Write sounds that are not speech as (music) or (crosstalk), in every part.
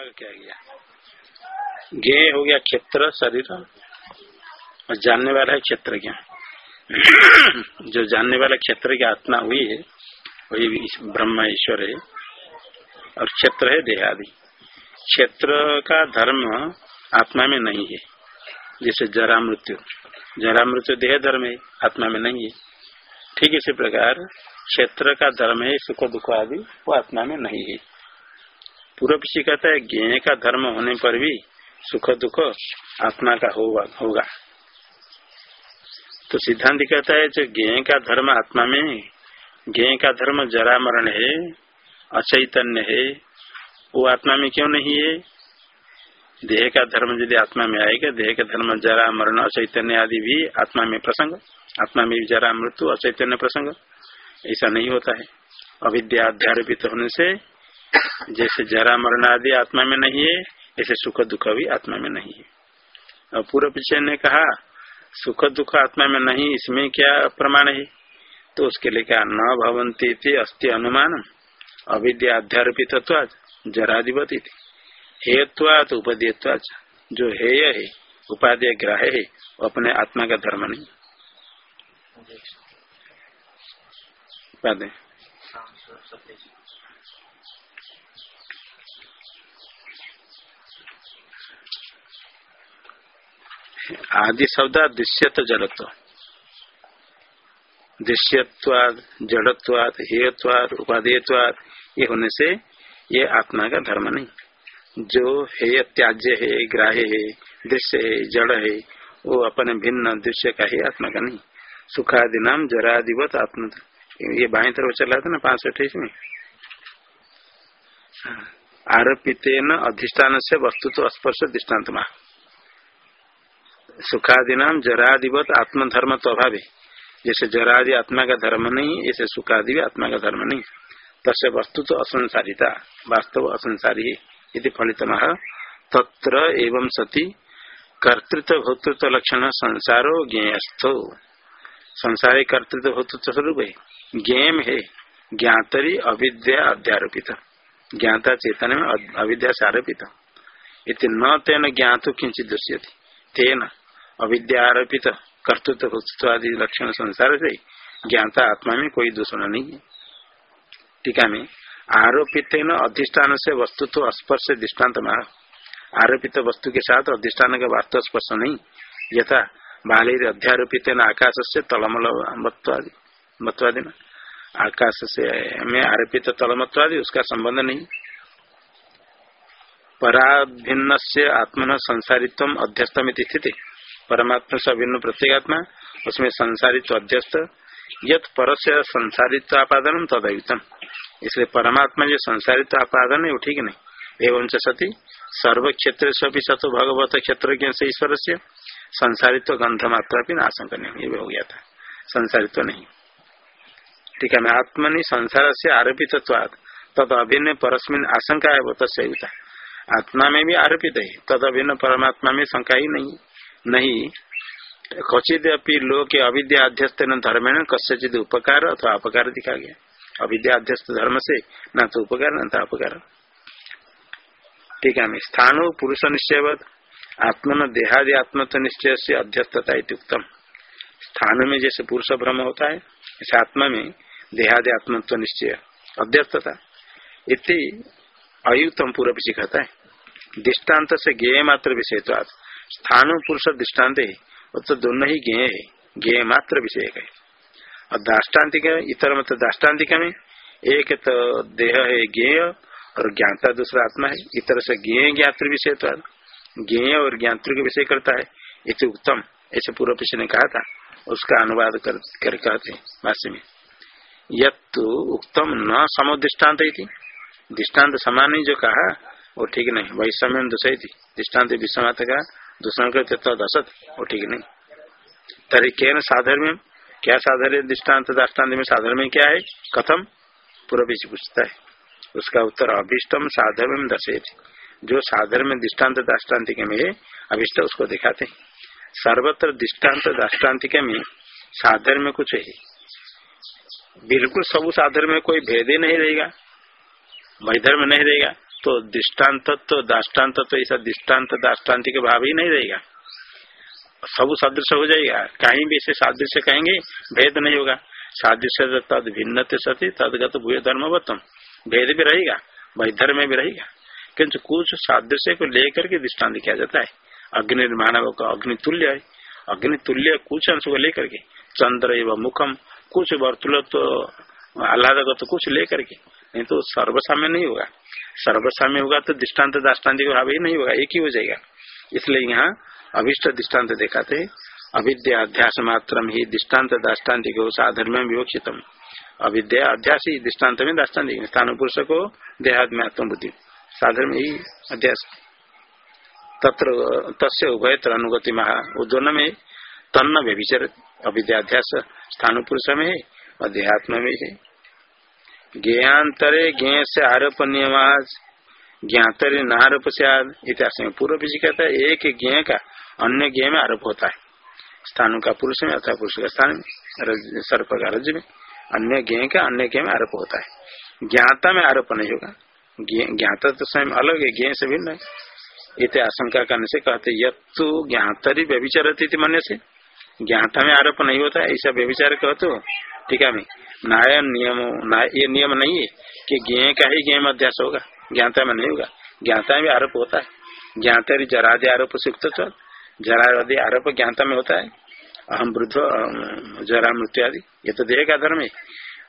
क्या गया ज्ञ हो गया क्षेत्र, शरीर। और जानने वाला है क्षेत्र क्या? (clears throat) जो जानने वाला क्षेत्र की आत्मा हुई है, वही ब्रह्म ईश्वर है। और क्षेत्र है देहादि। क्षेत्र का धर्म आत्मा में नहीं है। जैसे जरा मृत्यु। जरा मृत्यु देह धर्म है, आत्मा में नहीं है। ठीक इसी प्रकार, क्षेत्र का धर्म है सुख दुख आदि, वो आत्मा में नहीं है। पूर्व पीछे कहता है ज्ञ का धर्म होने पर भी सुख दुख आत्मा का होगा होगा। तो सिद्धांत कहता है जो ज्ञ का धर्म आत्मा में ज्ञ का धर्म जरा मरण है, अचैतन्य है, वो आत्मा में क्यों नहीं है? देह का धर्म यदि आत्मा में आएगा, देह का धर्म जरा मरण, अचैतन्य आदि भी आत्मा में प्रसंग, आत्मा में भी जरा मृत्यु, अचैतन्य प्रसंग, ऐसा नहीं होता है। अविद्या अध्यारोपित होने से जैसे जरा मरण आदि आत्मा में नहीं है, ऐसे सुख दुख भी आत्मा में नहीं है। और पूर्व पीछे ने कहा, सुख दुख आत्मा में नहीं, इसमें क्या प्रमाण है? तो उसके लिए क्या न भवंती थी अस्थि अनुमान अविद्या अध्यारोपित जराधिपति थी हेयत्वात उपदेयत्वाच जो हेय है, उपादेय ग्राह्य है, वो अपने आत्मा का धर्म नहीं। आदि शब्द दृश्यत जड़त्व। दृश्यवाद जड़त्वाद, हेयत्वाद, उपादेयत्वाद, ये होने से ये आत्मा का धर्म नहीं। जो है त्याज्य है, ग्राह्य है, दृश्य है, जड़ है, वो अपने भिन्न दृश्य का ही आत्मा का नहीं। सुखादि नाम जरादिवत आत्मा ये बाएँ तरफ़ चला था ना, पाँच सौ अठाईस में? आरोपित अधिष्ठान से वस्तु तो स्पर्श दृष्टान्त सुखादि नाम जरादिवत आत्मधर्म तो अभाव जैसे जरादि आत्मा का धर्म नहीं ऐसे सुखादि भी आत्मा का धर्म नहीं। तस्य वस्तु तो असंसारिता वास्तव असंसारी है फलित तत्र एवं सती कर्तृत्व भोक्तृत्व लक्षण संसारो ज्ञेयस्थो। संसारी कर्तृत्व भोक्तृत्व स्वरूप है गेम है ज्ञातरी अविद्या अध्यारोपित ज्ञाता चेतन में अविद्या से आरोपित इति न तेन ज्ञातो किंचित दृश्य तेन अविद्या आरोपित कर्तृत्व आदि लक्षण संसार से ज्ञाता आत्मा में कोई दूषण नहीं है। टीका में आरोपित अधिष्ठान से वस्तु तो स्पर्श दृष्टांत मार आरोपित वस्तु के साथ अधिष्ठान का वास्तव स्पर्श नहीं। यथा बाल अध्यारोपित आकाश से तलमल मत्वादि मत्वादि आकाश से में आरोपित तलमत्वादि उसका संबंध नहीं। पराभिन्न से आत्मन संसारित्व अध्यस्तमित स्थिति। परमात्मा से अभिन्न प्रत्येगात्मा, उसमें संसारित्व अध्यस्त। यद पर संसारित्व आपादन तदयुतम। इसलिए परमात्मा जो संसारित्व आपादन है, वो ठीक नहीं। एवं सती सर्व क्षेत्र से भी सतो भगवत क्षेत्र से ईश्वर से संसारित्व गंध मात्रा भी नाशंक नहीं हो गया था। संसारित्व नहीं। ठीक है आत्मनि संसार से आरोपित तद अभिन्न परस्मिन आशंका है वो तस्वीर आत्मा में भी आरोपित है, तद अभिन्न परमात्मा में शंका ही नहीं। नहीं क्वचित अपनी लोग अविद्या अध्यस्त धर्म न कस्यचित उपकार अथवा अपकार दिखा गया। अविद्या अध्यस्त धर्म से न तो उपकार, न था अपकार। ठीक है स्थानो पुरुष निश्चय आत्मन देहादि आत्मत्व निश्चय से अध्यस्तता उत्तम स्थान में जैसे पुरुष भ्रम होता है, इस आत्मा में देहादि आत्मत्व निश्चय अध्यस्तता इतनी अयुक्तम पूर्व कहता है दृष्टांत से ज्ञेय मात्र विषय तो स्थान पुरुष दृष्टांत है वो तो दोनों ही ज्ञ है ज्ञ मात्र विषय है और दाष्टान्तिक इतर मत दाष्टान्तिक में एक तो देह है ज्ञेय और ज्ञाता दूसरा आत्मा है इतर से ज्ञ ज्ञातृ विषय तो ज्ञेय और ज्ञातृ के विषय करता है इसे उत्तम ऐसे पूर्व पिछले ने कहा था उसका अनुवाद कर, कर कहते भाष्य में यू उत्तम न समो दृष्टांत दृष्टांत समान ही जो कहा, वो ठीक नहीं। वैषम्य दूसरी थी दृष्टांत विश्वनाथ का दूसरा करते असत वो ठीक नहीं। तरी के साधर्म क्या साधर्य दृष्टांत दाष्टान्त में साधर्म क्या है? कथम? पूर्व पूछता है। उसका उत्तर, अभिष्टम साधर्म दशे जो साधर्म दृष्टांत दाष्टान्तिक में है, अभिष्ट उसको दिखाते सर्वत्र दृष्टांत दाष्टान्तिक में साधर्म कुछ है। बिल्कुल सब साधर्म में कोई भेद ही नहीं रहेगा। वैधर्म नहीं रहेगा। तो दृष्टांत तो दाष्टान्त तो ऐसा दृष्टांत दाष्टान्ति के भाव ही नहीं रहेगा। सब सदृश हो जाएगा। कहीं भी इसे सादृश्य कहेंगे, भेद नहीं होगा। सादृश्य तद भिन्न सती, तदगत भूय धर्मवत्तम। भेद भी रहेगा वैधर्म में भी रहेगा। किंतु कुछ सादृश्य को लेकर के दृष्टांत किया जाता है। अग्नि मानव का अग्नि तुल्य है। अग्नि तुल्य कुछ अंश को लेकर के, चंद्र एवं मुखम कुछ वर्तुल तो आह्लाद तो कुछ लेकर के। नहीं तो सर्वसाम्य नहीं होगा। सर्वसाम्य होगा तो दृष्टांत दाष्टान्त का भाव ही नहीं होगा, एक ही हो जाएगा। इसलिए यहाँ अभिष्ट दृष्टांत दिखाते अविद्या अध्यास मात्र ही दृष्टांत दाष्टान्तिक साधर्म में विवक्षितम। अविद्या अध्यास ही दृष्टांत में दाष्टान्तिक स्थान पुरुष को देहात्म बुद्धि। साधर्म ही अध्यास। तत्र तस्य उभयत्र अनुगति महा दोनों में तन्न व्यभिचर अविद्याध्यास स्थान पुरुष में है देहात्म में है। ज्ञातरे ज्ञ से आरोप नियमाज ज्ञातरे न आरोप से इतिहास में पूर्व जी कहता है, एक ज्ञ का अन्य ज्ञ में आरोप होता है। स्थानों का पुरुष में अथवा पुरुष का स्थान में सर्प का रज में, अन्य ज्ञ का अन्य ज्ञ में आरोप होता है। ज्ञाता में आरोप नहीं होगा। ज्ञाता तो स्वयं अलग है ज्ञ से भिन्न है। इत आशंका करने से कहते यत्तु ज्ञातरी व्यभिचारती मन से ज्ञाता में आरोप नहीं होता है ऐसा व्यविचार कहते हो ठीक है नाय नियम ये नियम नहीं है कि ज्ञ का ही ज्ञ अध्यास होगा ज्ञाता में नहीं होगा। ज्ञाता में आरोप होता है। ज्ञाता जरादि आरोप सुक्त जरादि आरोप ज्ञाता में होता है। अहम वृद्ध जरा मृत्यु आदि, ये तो देह का धर्म है।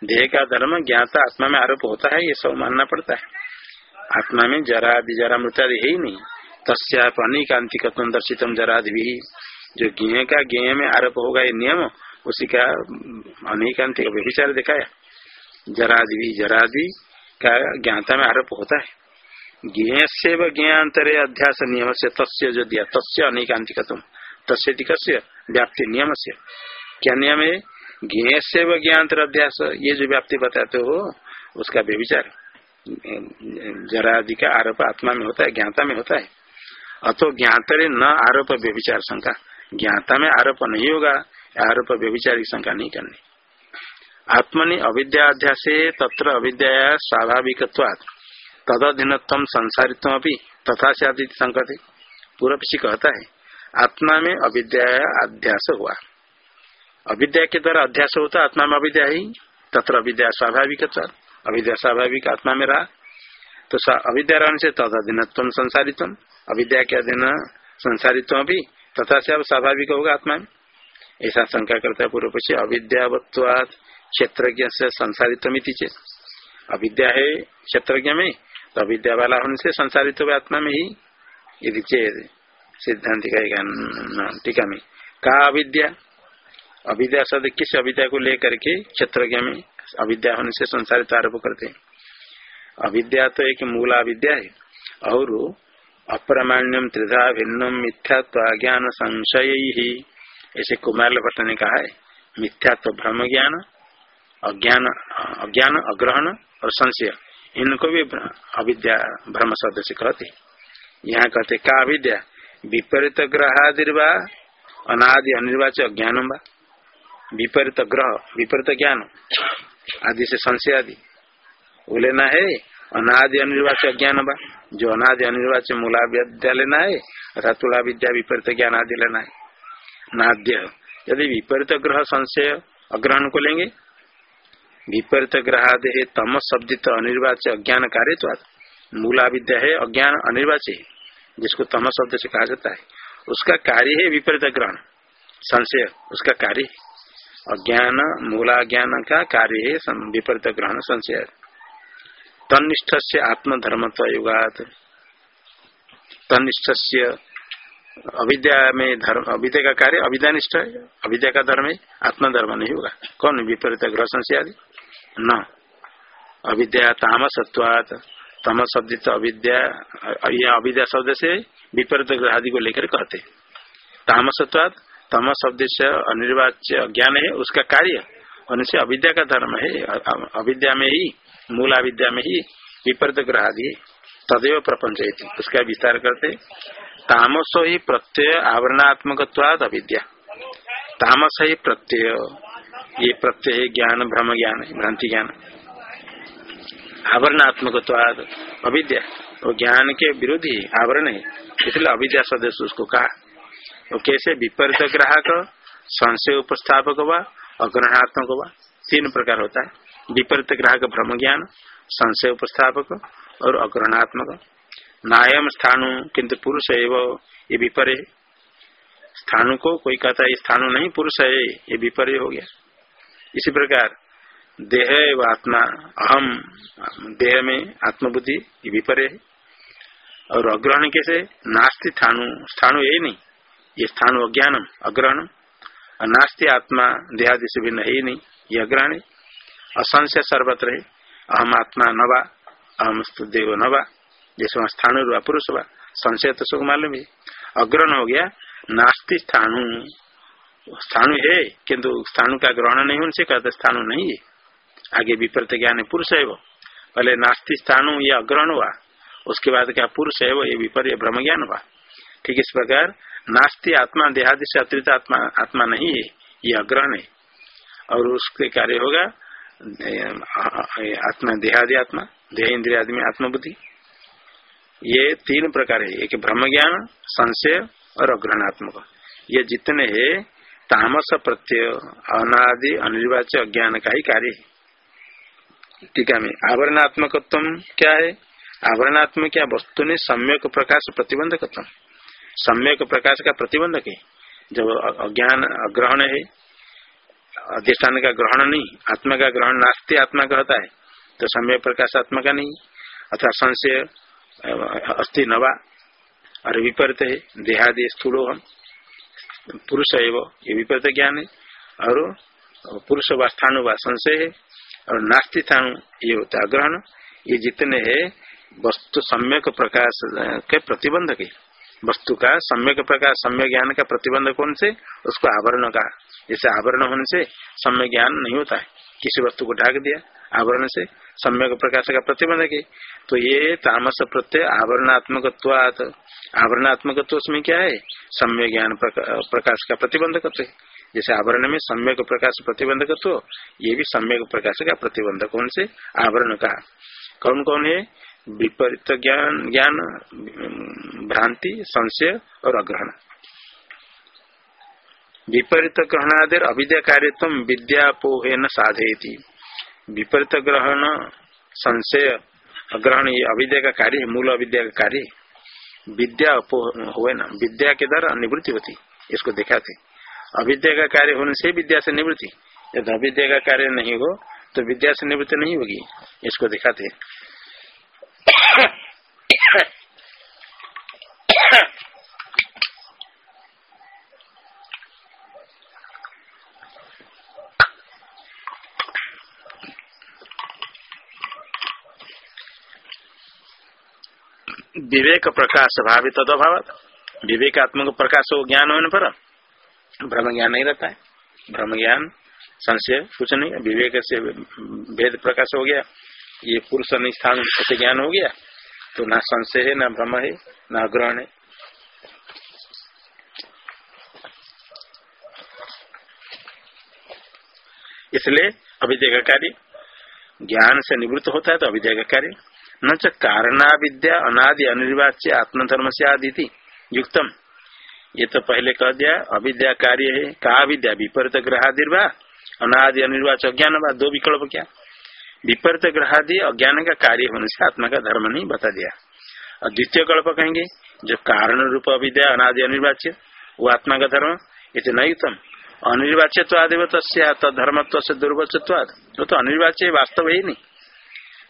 देह का धर्म ज्ञाता आत्मा में आरोप होता है, ये सब मानना पड़ता है। आत्मा में जरा आदि जरा मृत्यु आदि है ही नहीं। तस्याप अनिकांतिकत्व दर्शितम जरादि भी जो ज्ञ का ज्ञ में आरोप होगा ये नियम, उसी का अनिकांतिक व्यभिचार दिखाया। जरादि भी जरादि का ज्ञाता में आरोप होता है। ज्ञ से व ज्ञातरे अध्यास नियम से, तस्य जो दिया, तस्य अनिकांतिकत्व तस्य व्याप्ति नियम से। क्या नियम है? ज्ञ से व ज्ञातर अध्यास, ये जो व्याप्ति बताते हो, उसका व्यभिचार। जरादि का आरोप आत्मा में होता है ज्ञाता में होता है। अतो ज्ञातरे न आरोप व्यभिचार शंका। ज्ञाता में आरोप नहीं होगा आरोप व्यभिचार की शंका नहीं करनी। आत्मनि अविद्याध्यास तत्र अविद्या स्वाभाविक तदधीनत्व संसारित्व अभी तथा से आदि संकट पूरा पीछे कहता है, आत्मा में अविद्या अध्यास हुआ। अविद्या के द्वारा अध्यास होता आत्मा में अविद्या ही। तत्र अविद्या स्वाभाविक अविद्या स्वाभाविक आत्मा में रहा। तो अविद्या रहने से तदधीनत्व संसारित्व, अविद्या के अधीन संसारित्व भी तथा से अब स्वाभाविक होगा आत्मा में। ऐसा शंका करता है पूर्व पक्षी अविद्यावत्वाद क्षेत्रज्ञ से चेत। अविद्या है क्षेत्रज्ञ में तो अविद्या वाला होने से संसारित आत्मा में ही। यदि चेत सिद्धांत का टीका में। का अविद्या? अविद्या शब्द किस अविद्या को लेकर के क्षेत्रज्ञ में अविद्या होने से संसारित आरोप करते हैं? अविद्या तो एक मूल अविद्या है। और अप्रमाण्यम त्रिधा भिन्नम मिथ्यात्व ज्ञान संशय ही ऐसे कुमार भट्ट ने कहा है, मिथ्यात्व भ्रम ज्ञान अज्ञान अज्ञान, अग्रहण और संशय, इनको भी अविद्या भ्रम शब्द से कहते यहाँ कहते का अविद्या? विपरीत ग्रहादिर्वा, अनादि अनिर्वाच अज्ञान विपरीत ग्रह, विपरीत ज्ञान, आदि से संशय आदि वो लेना है अनादि अनिर्वाच अज्ञान बा। जो अनादि अनिर्वाच मूला विद्या लेना है अर्थात तुला विद्या विपरीत ज्ञान आदि लेना है नाद्य। यदि विपरीत ग्रह संशय अग्रहण को लेंगे विपरीत ग्रह ग्रहादि तम शब्दित अनिर्वाच अज्ञान कार्य मूला विद्या है अज्ञान अनिर्वाच जिसको तम शब्द से कहा जाता है। उसका कार्य है विपरीत ग्रहण, संशय। उसका कार्य अज्ञान मूला ज्ञान का कार्य है विपरीत ग्रहण, संशय। तनिष्ठ से आत्मधर्मत्व युगात तनिष्ठ से अविद्या में धर्म अविद्या का कार्य अविद्यानिष्ठ है अविद्या का धर्म है आत्मधर्म नहीं होगा कौन विपरीत ग्रह संशय आदि न। अविद्या तामसत्वात। तम शब्द अविद्या अविद्या शब्द से विपरीत ग्रह आदि को लेकर कहते तामसत्वाद तम शब्द से अनिर्वाच्य ज्ञान है, उसका कार्य होने से अविद्या का धर्म है अविद्या में ही मूल अविद्या में ही विपरीत ग्रह आदि तदेव प्रपंच उसका विस्तार करते। तामस ही प्रत्यय आवरणात्मक अविद्या। तामस ही प्रत्यय। ये प्रत्यय, ज्ञान भ्रम ज्ञान भ्रांति ज्ञान आवरणात्मक अविद्या। वो ज्ञान के विरोधी आवरण है। इसलिए अविद्या सदस्य उसको कहा। वो कैसे? विपरीत ग्राहक संशय उपस्थापक हुआ अग्रहणात्मक हुआ तीन प्रकार होता है। विपरीत ग्राहक ब्रह्म ज्ञान संशय उपस्थापक और अग्रहणात्मक नायम स्थानु किंतु पुरुष है वो ये विपर्य स्थानु को कोई कहता है स्थानु नहीं, पुरुष है, ये विपर्य हो गया। इसी प्रकार, देह व आत्मा, अहम, देह में आत्मबुद्धि ये विपर्य है। और अग्रहण कैसे? नास्ति स्थानु स्थानु यही नहीं, ये स्थानु अज्ञानम अग्रहण नास्ति आत्मा, देहादि से भिन्न है ही नहीं, ये अग्रहण है। असंशय सर्वत्र है। अहम आत्मा नवा अहम देव नवा जैसे वहाँ पुरुष हुआ संशय तो सुख मालूम है। अग्रहण हो गया, नास्ति स्थानु। स्थानु है, किंतु स्थानु का ग्रहण नहीं उनसे कहते स्थानु नहीं है। आगे विपरीत ज्ञान पुरुष है वो। पहले नास्ति स्थानु, ये अग्रहण हुआ। उसके बाद क्या पुरुष है वो, ये विपर्य ब्रह्म ज्ञान हुआ। ठीक इस प्रकार, नास्ति आत्मा, देहादि से अतिरिक्त आत्मा आत्मा नहीं है, ये अग्रहण है। और उसके कार्य होगा आत्मा, देहादि आत्मा, देह इंद्रिया आदि में आत्मबुद्धि। ये तीन प्रकार है। एक ब्रह्म ज्ञान संशय और अग्रहणात्मक ये जितने है, तामस, प्रत्यय, अनादि, अनिर्वाच्य अज्ञान का ही। कार्य है टीका में आवरणात्मक क्या है? आवरणात्मक क्या? वस्तु ने सम्यक प्रकाश प्रतिबंधक सम्यक प्रकाश का प्रतिबंधक है। जब अज्ञान, अग्रहण है अधिष्ठान का ग्रहण नहीं, आत्मा का ग्रहण नास्ती, आत्मा कहता है। तो समय प्रकाश आत्मा का नहीं, अथवा संशय अस्थि नवा, और विपरीत है, देहादि स्थूलो हम। पुरुष है वो, ये विपरीत ज्ञान है। और पुरुष व स्थानु व संशय है, और नास्ति स्थानु, ये होता है ग्रहण। ये जितने है, वस्तु सम्यक प्रकाश के प्रतिबंधक है। वस्तु का सम्यक प्रकाश, सम्यक ज्ञान का प्रतिबंध कौन से? उसको आवरण का जैसे आवरण होने से सम्य ज्ञान नहीं होता है। किसी वस्तु को ढाक दिया, आवरण से सम्यक प्रकाश का प्रतिबंधक है तो ये तामस प्रत्यय आवरणात्मक आवरणात्मक उसमें क्या है? सम्य ज्ञान प्रकाश का प्रतिबंधक जैसे आवरण में सम्यक प्रकाश प्रतिबंधक तो ये भी सम्यक प्रकाश का प्रतिबंधक। कौन से? आवरण का। कौन कौन है? विपरीत ज्ञान ज्ञान, भ्रांति, संशय और अग्रहण। विपरीत ग्रहणादेर अविद्या कार्यत्व विद्यापोहे न साधे विपरीत ग्रहण संशय ग्रहण ये अविद्या का कार्य मूल अविद्या का कार्य विद्या हुए ना विद्या के द्वारा निवृत्ति होती, इसको दिखाते अविद्या का कार्य होने से विद्या से निवृत्ति। यदि अविद्या का कार्य नहीं हो तो विद्या से निवृत्ति नहीं होगी, इसको दिखाते विवेक प्रकाश भावित तद अभाव विवेकात्मक प्रकाश हो ज्ञान होने पर। ब्रह्म ज्ञान नहीं रहता है। ब्रह्म ज्ञान, संशय, कुछ नहीं विवेक से भेद प्रकाश हो गया। ये पुरुष स्थान ऐसे ज्ञान हो गया। तो ना संशय है, ना भ्रम है, ना ग्रहण है। इसलिए अविद्या कार्य ज्ञान से निवृत्त होता है तो अविद्या कार्य न च कारणा विद्या अनादि अनिर्वाच्य आत्मधर्म से आदि युक्तम। ये तो पहले कह दिया, अविद्या कार्य है कहा विद्या विपरीत ग्रहादिर्वा, अनादि अनिर्वाच अज्ञान वा, दो विकल्प क्या? विपरीत ग्रहादि अज्ञान का कार्य होने से आत्मा का धर्म नहीं बता दिया। और द्वितीय कल्प कहेंगे, जो कारण रूप अविद्या, अनादि अनिर्वाच्य, वो आत्मा का धर्म, ये नहीं उत्तम अनिर्वाच्य तो आदिवत धर्मत्व से दुर्वचत्वाद वो तो अनिर्वाच्य वास्तव ही नहीं।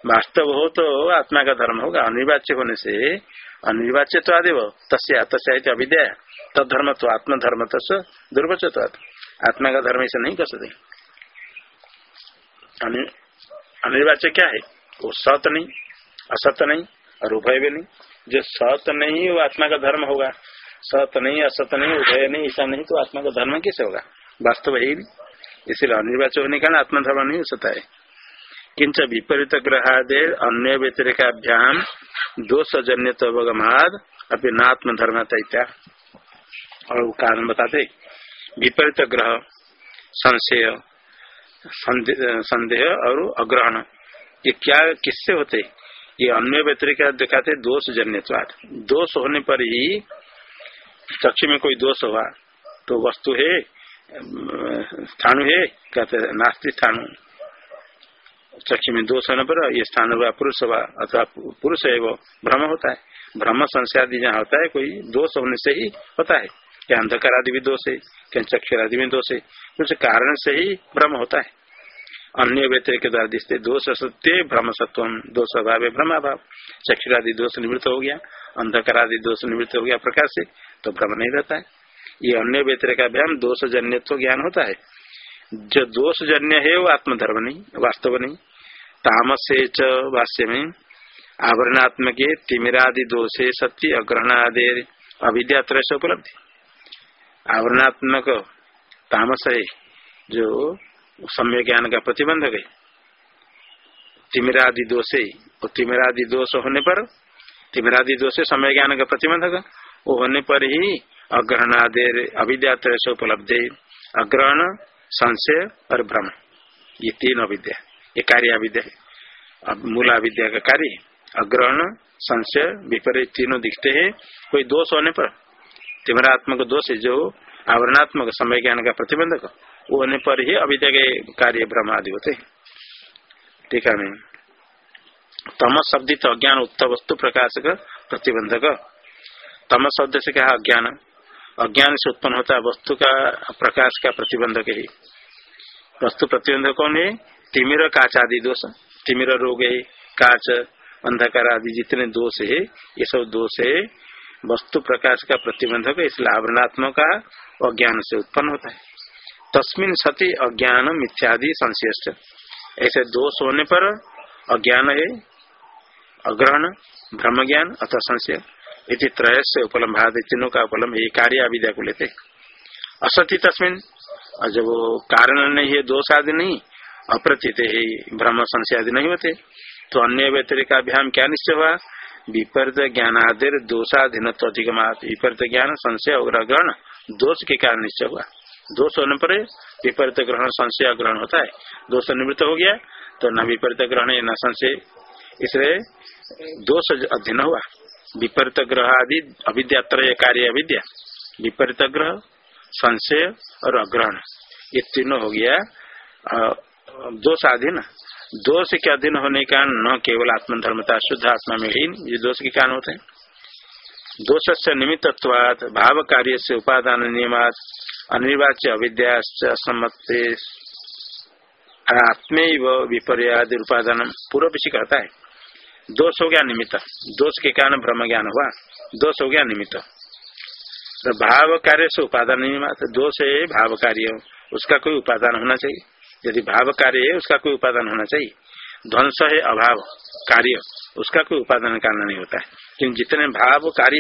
वास्तव हो तो आत्मा का धर्म होगा अनिर्वाच्य होने से अनिर्वाच्य तो आदिव, तस्या तस्या अविद्या तद धर्म तत्धर्मत्व आत्मधर्म तस् दुर्वचत्वाद आत्मा का धर्म ऐसा नहीं कर सकते। अनिर्वाच्य क्या है? वो सत नहीं, असत नहीं, और उभय भी नहीं। जो सत नहीं, वो आत्मा का धर्म होगा। सत नहीं, असत नहीं, उभय नहीं ऐसा नहीं तो आत्मा का धर्म कैसे होगा? वास्तव है नहीं। इसलिए अनिर्वाच्य होने का आत्मा धर्म नहीं हो सकता है। किंच विपरीत ग्रहादे अन्य व्यतिरिकाभ्याम दोष जन्य अवगमाद अपनी नात्म धर्म तैत्या और कारण बताते, विपरीत ग्रह, संशय संदेह और अग्रहण। ये क्या, किससे होते? ये अन्य व्यतिरिक दिखाते दोष जन्य दोष होने पर ही चक्षु में कोई दोष हुआ तो वस्तु है, स्थानु है, कहते नास्ती स्थानु। चक्षु में दोष होने पर ये स्थान हुआ पुरुष हुआ अथवा पुरुष है वो, भ्रम होता है। भ्रम संशय आदि जहाँ होता है, कोई दोष होने से ही होता है। क्या अंधकार आदि भी दोष है क्या चक्षर आदि में दोष है, कुछ कारण से ही भ्रम होता है। अन्य व्यतिरिक द्वारा दिखते दोष सत्य भ्रम सत्व दोष अभाव भ्रम अभाव। चक्षुर आदि दोष निवृत्त हो गया, अंधकार आदि दोष निवृत्त हो गया प्रकाश से तो भ्रम नहीं रहता है। ये अन्य व्यतिरिक अभ्याम दोष जन्य तो ज्ञान होता है। जो दोष जन्य है वो आत्मधर्म नहीं, वास्तव नहीं। तामस से भाष्य में आवरणात्मक तिमिरादि दोषे सत्य अग्रहणादि अविद्या त्रय उपलब्धि। आवरणात्मक तामस है जो सम्य ज्ञान का प्रतिबंधक है, तिमिरादि दोषे और तिमिरादि दोष होने पर, तिमिरादि दोष समय ज्ञान का प्रतिबंधक, वो होने पर ही अग्रहण आदि अविद्या से उपलब्ध, अग्रहण, संशय और भ्रम, ये तीन अविद्या। ये कार्य अविद्या है। मूल का कार्य अग्रहण, संशय, विपरीत तीनों दिखते हैं। कोई दोष होने पर तिमरात्मक दोष है जो आवरणात्मक समय ज्ञान का प्रतिबंधक। वो होने पर ही अविद्या के कार्य ब्रह्म आदि होते ठीक है तम शब्दित अज्ञान उत्तर वस्तु प्रकाशक प्रतिबंधक। तम शब्द से कहा अज्ञान। अज्ञान से उत्पन्न होता है वस्तु का प्रकाश का प्रतिबंधक ही। वस्तु प्रतिबंधक कौन है तिमिर काच आदि दोष, तिमिर रोग है, काच, अंधकार आदि जितने दोष है, ये सब दोष है। वस्तु प्रकाश का प्रतिबंधक इसलिए आवरणात्मक का अज्ञान से उत्पन्न होता है। तस्मिन सती अज्ञान मिथ्यादि संशय ऐसे दोष होने पर अज्ञान है, अग्रहण भ्रम ज्ञान अथवा संशय। इति त्रय से उपलम्भाद, तीनों का उपलम्ब ये कार्य अविद्या को लेते असत्य तस्मिन जब कारण नहीं है, दोष आदि नहीं। अप्रतीत है भ्रम संशय आदि नहीं होते। तो अन्य व्यतिरिक अभ्याम क्या निश्चय हुआ? विपरीत ज्ञानादिर दोषाधीन अधिक विपरीत ज्ञान, संशय और ग्रहण दोष के कारण निश्चय हुआ। दोष होने पर विपरीत ग्रहण, संशय ग्रहण होता है। दोष निवृत्त हो गया तो न विपरीत ग्रहण, न संशय। इसलिए दोष अध्ययन हुआ। विपरीत ग्रह आदि अविद्या त्रय कार्य अविद्या। विपरीत ग्रह, संशय और अग्रहण। ये तीनों हो गया। दोष अधीन दोष के अधीन होने का न केवल आत्मधर्मता, शुद्ध आत्मा में ही ये दोष के कारण होते हैं। दोष से निमित्तवाद भाव कार्य से उपादान नियमात अनिर्वाच्य अविद्या आत्मे विपर्यादि उपादान पूर्व विषय कहता है। दोष हो गया निमित्त। दोष के कारण ब्रह्म ज्ञान हुआ। दोष हो गया निमित्त। तो भाव कार्य से उपादान नियमात, दोष है भाव कार्य उसका कोई उपादान होना चाहिए। यदि भाव कार्य है, उसका कोई उपादान होना चाहिए। ध्वंस है, अभाव कार्य, उसका कोई उपादान कारण नहीं होता है। क्योंकि जितने भाव कार्य,